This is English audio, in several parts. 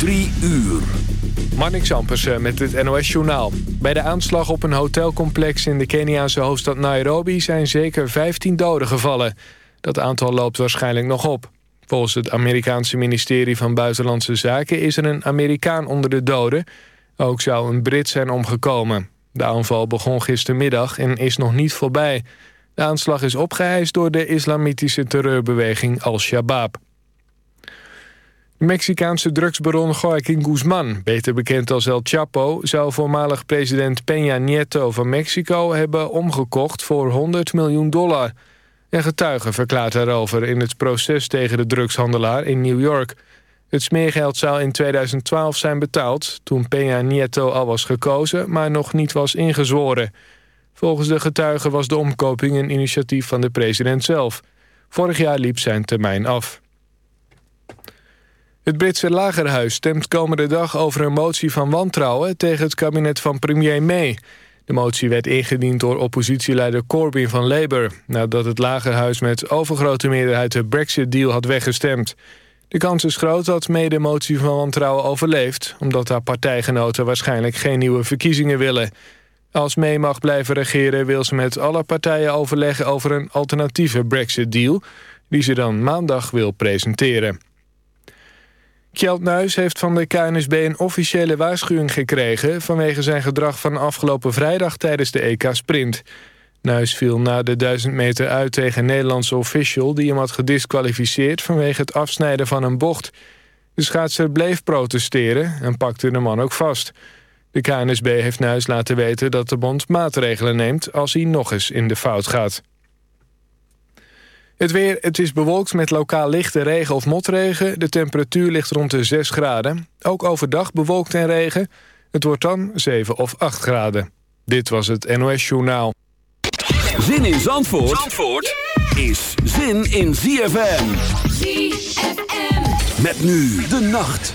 Drie uur. Marnix Ampersen met het NOS-journaal. Bij de aanslag op een hotelcomplex in de Keniaanse hoofdstad Nairobi... zijn zeker 15 doden gevallen. Dat aantal loopt waarschijnlijk nog op. Volgens het Amerikaanse ministerie van Buitenlandse Zaken... is er een Amerikaan onder de doden. Ook zou een Brit zijn omgekomen. De aanval begon gistermiddag en is nog niet voorbij. De aanslag is opgeëist door de islamitische terreurbeweging Al-Shabaab. Mexicaanse drugsbaron Joaquín Guzman, beter bekend als El Chapo... zou voormalig president Peña Nieto van Mexico hebben omgekocht voor 100 miljoen dollar. Een getuige verklaart daarover in het proces tegen de drugshandelaar in New York. Het smeergeld zou in 2012 zijn betaald... toen Peña Nieto al was gekozen, maar nog niet was ingezworen. Volgens de getuige was de omkoping een initiatief van de president zelf. Vorig jaar liep zijn termijn af. Het Britse Lagerhuis stemt komende dag over een motie van wantrouwen... tegen het kabinet van premier May. De motie werd ingediend door oppositieleider Corbyn van Labour... nadat het Lagerhuis met overgrote meerderheid de Brexit-deal had weggestemd. De kans is groot dat May de motie van wantrouwen overleeft... omdat haar partijgenoten waarschijnlijk geen nieuwe verkiezingen willen. Als May mag blijven regeren wil ze met alle partijen overleggen... over een alternatieve Brexit-deal... die ze dan maandag wil presenteren. Kjeld Nuis heeft van de KNSB een officiële waarschuwing gekregen... vanwege zijn gedrag van afgelopen vrijdag tijdens de EK Sprint. Nuis viel na de 1000 meter uit tegen een Nederlandse official... die hem had gedisqualificeerd vanwege het afsnijden van een bocht. De schaatser bleef protesteren en pakte de man ook vast. De KNSB heeft Nuis laten weten dat de bond maatregelen neemt... als hij nog eens in de fout gaat. Het weer, het is bewolkt met lokaal lichte regen of motregen. De temperatuur ligt rond de 6 graden. Ook overdag bewolkt en regen. Het wordt dan 7 of 8 graden. Dit was het NOS Journaal. Zin in Zandvoort, Zandvoort is zin in ZFM. ZFM. Met nu de nacht.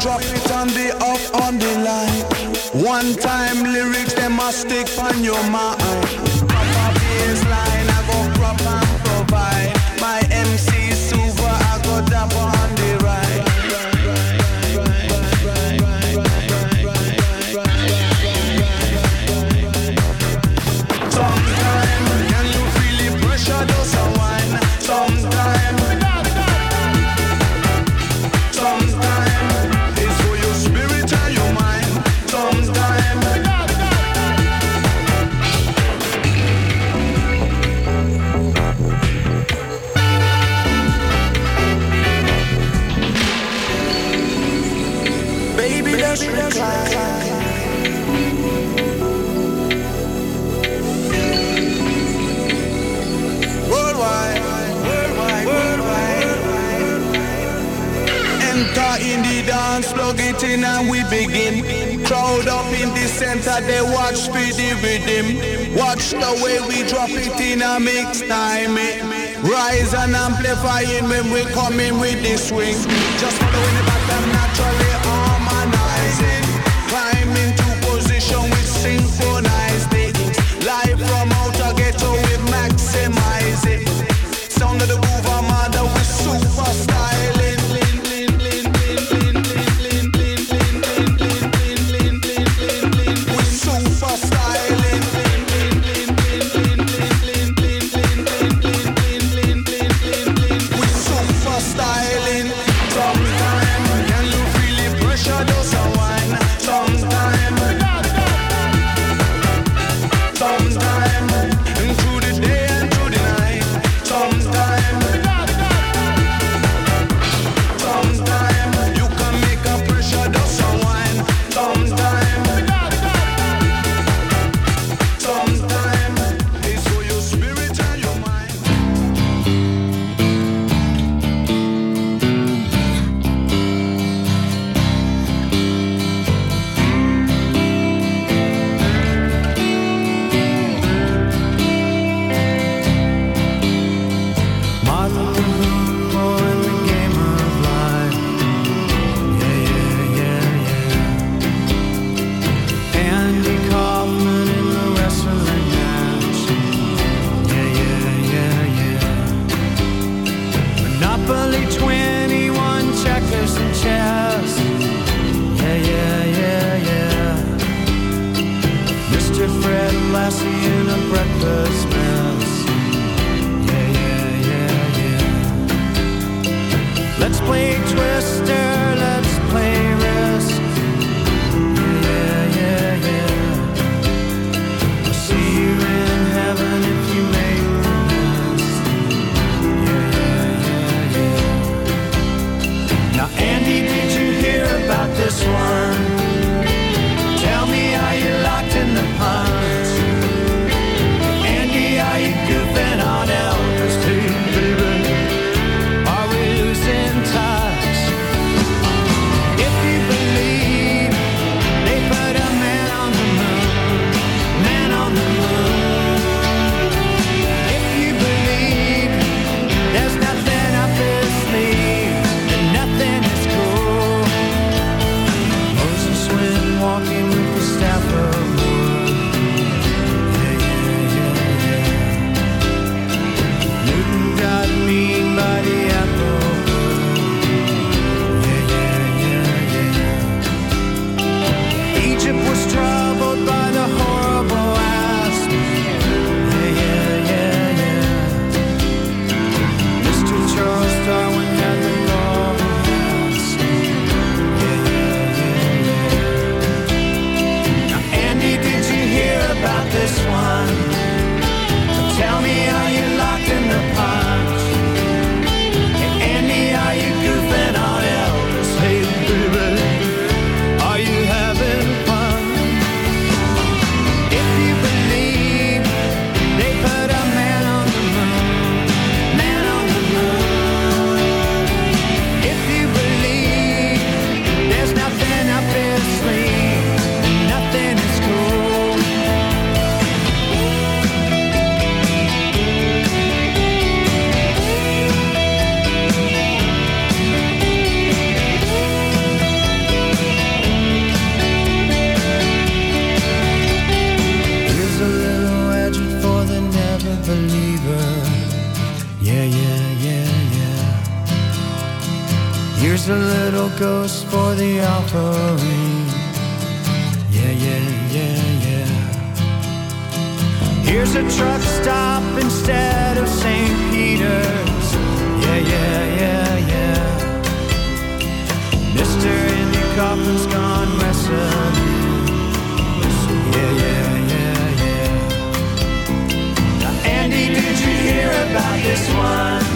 drop it on the up on the line. One time lyrics, they must stick on your mind. They watch for the rhythm. Watch the way we drop it in a mix time. It rise and amplifying when we come in with the swing. Just following it this one.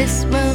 This will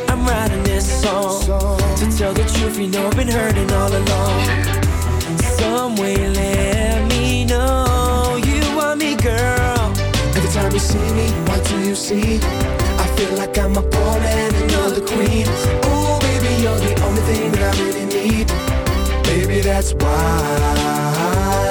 I'm writing this song to tell the truth. You know I've been hurting all along. Some way, let me know you want me, girl. Every time you see me, what do you see? I feel like I'm a man and the queen. Oh, baby, you're the only thing that I really need. Baby, that's why.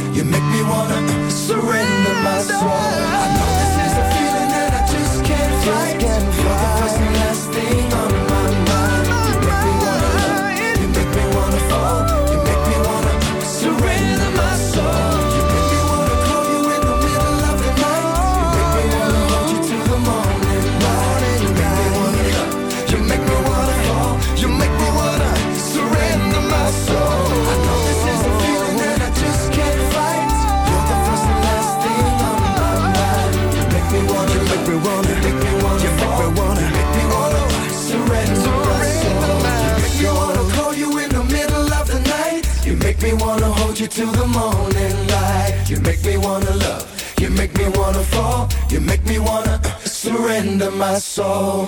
Make me wanna surrender my soul. Hold you till the morning light. You make me wanna love. You make me wanna fall. You make me wanna surrender my soul.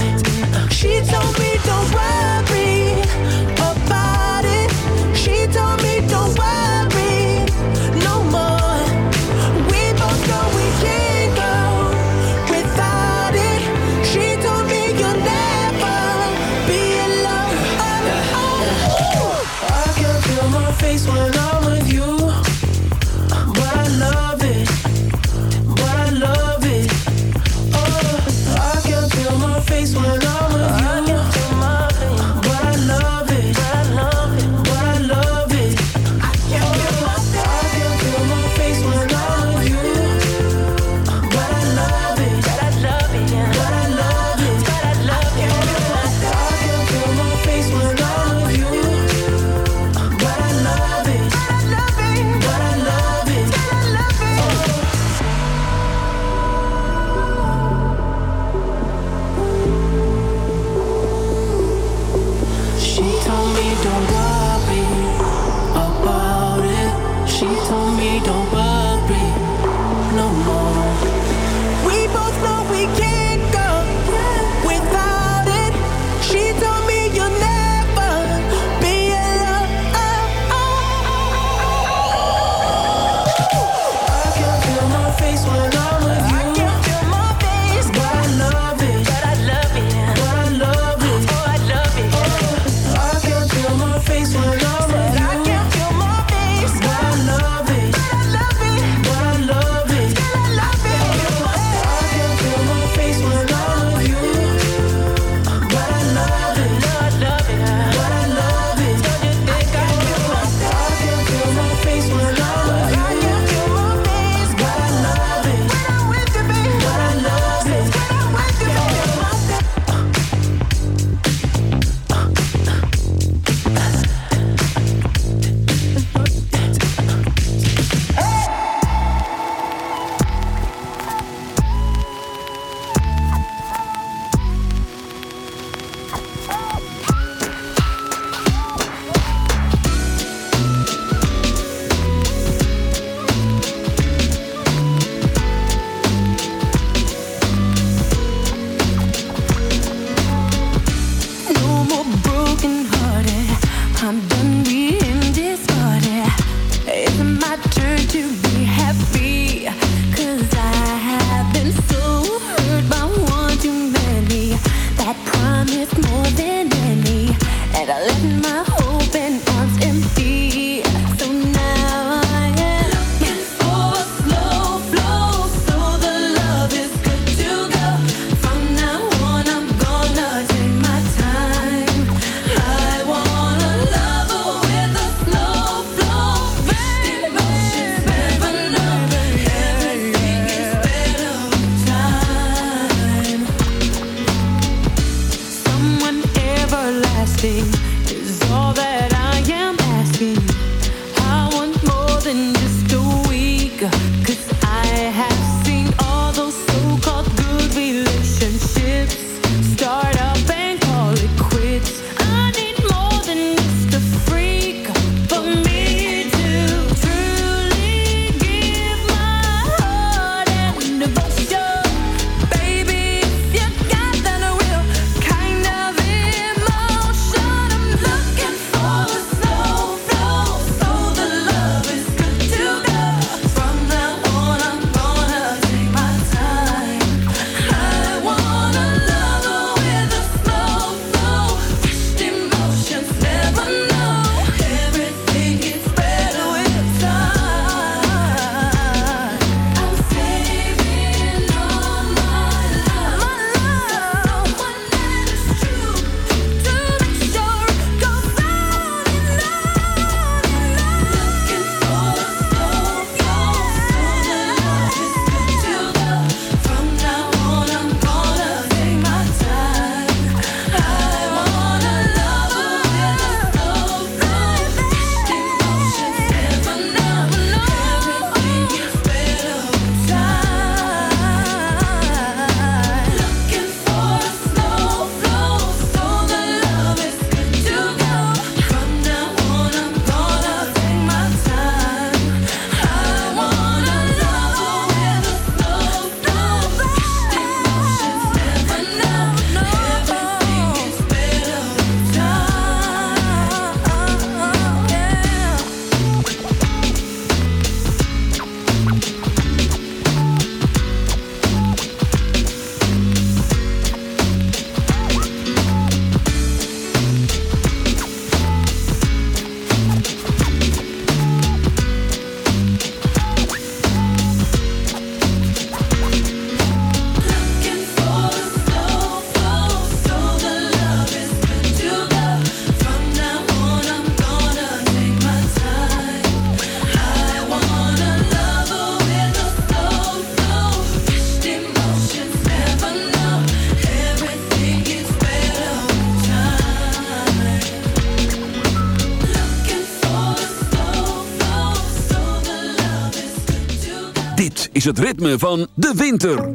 het ritme van de winter.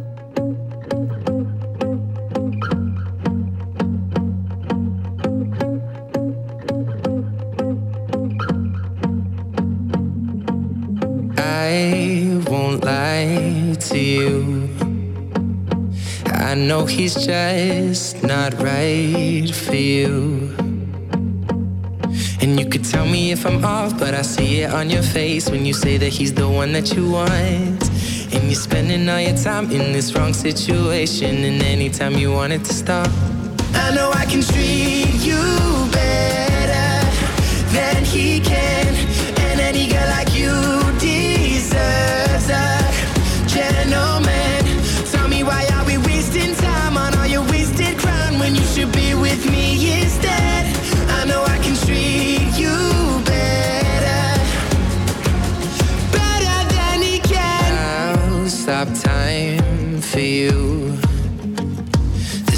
I won't lie to you. I know he's just not right for you. And you could tell me if I'm off, but I see it on your face when you say that he's the one that you want. And you're spending all your time in this wrong situation, and anytime you want it to stop. I know I can treat you better than he can, and any girl like you deserves a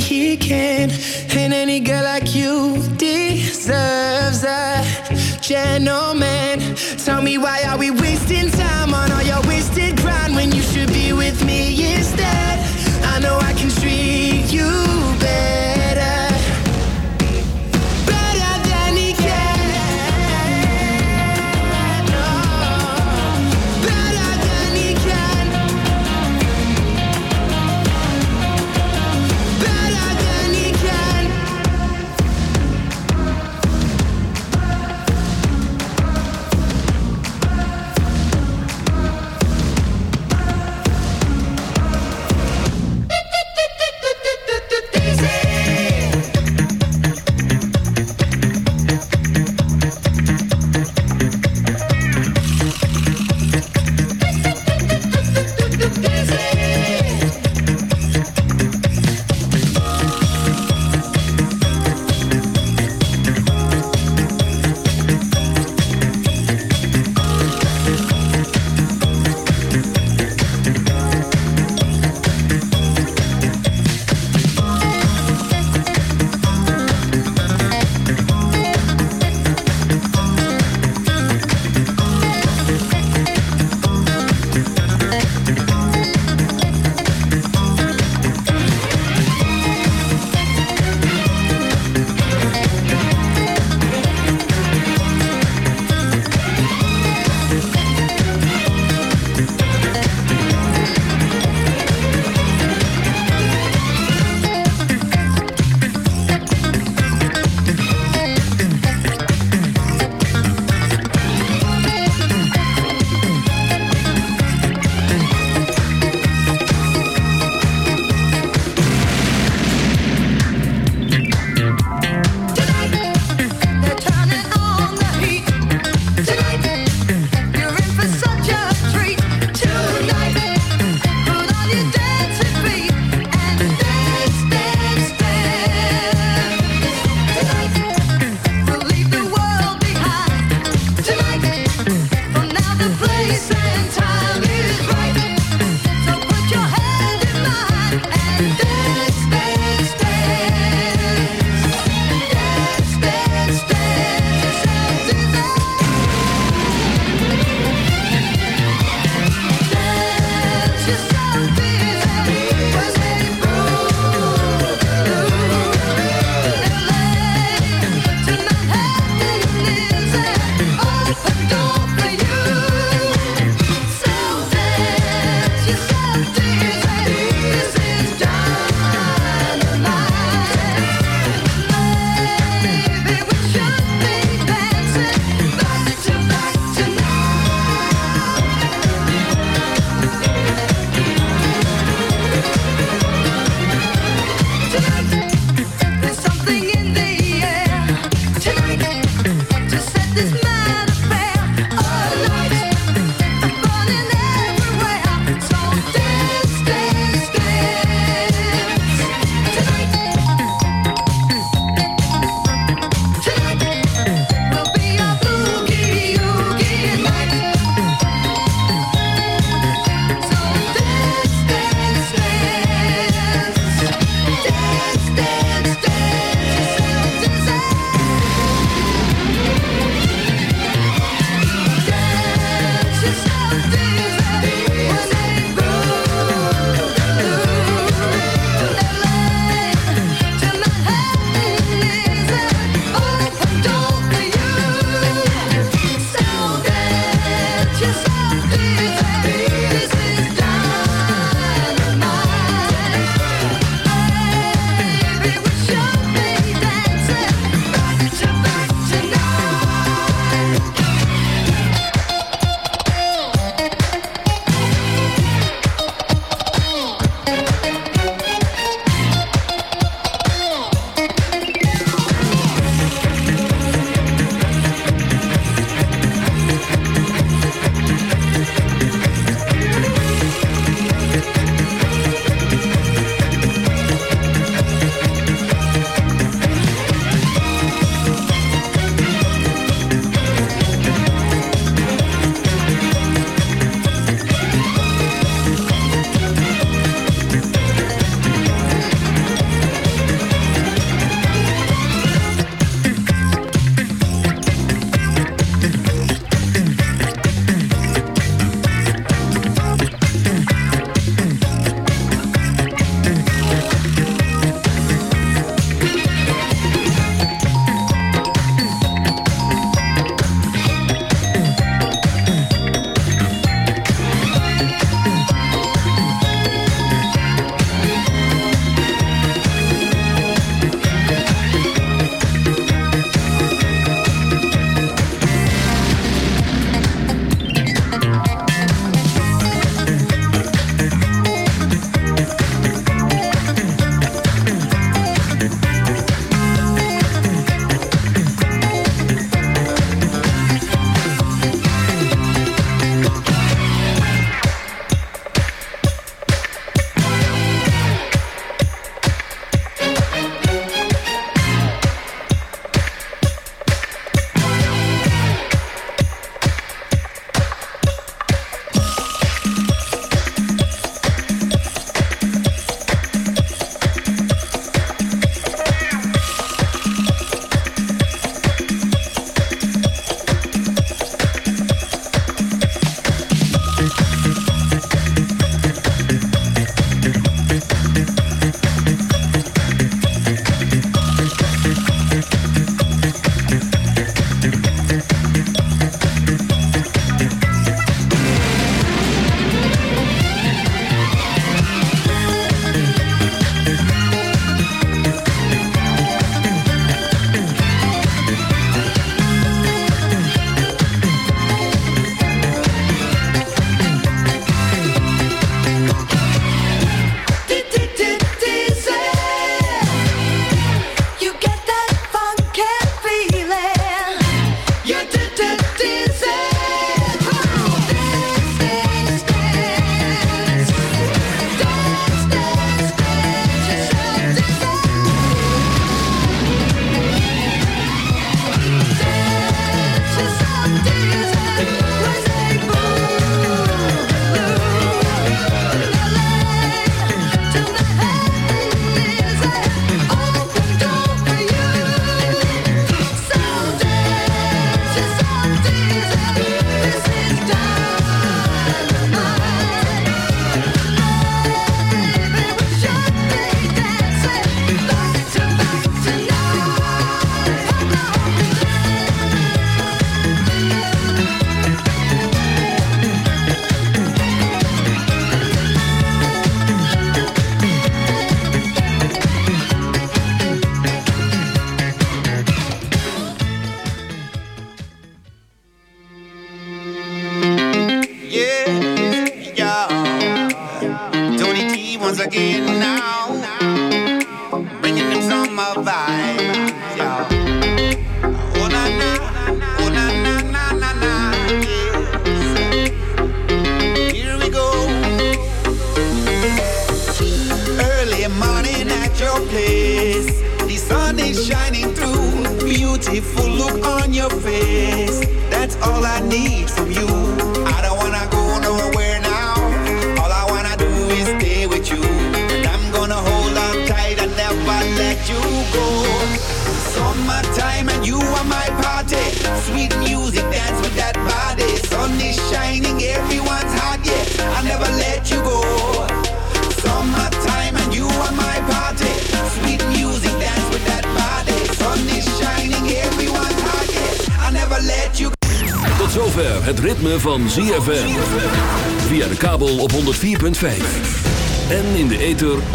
he can. And any girl like you deserves a gentleman. Tell me why are we wasting time on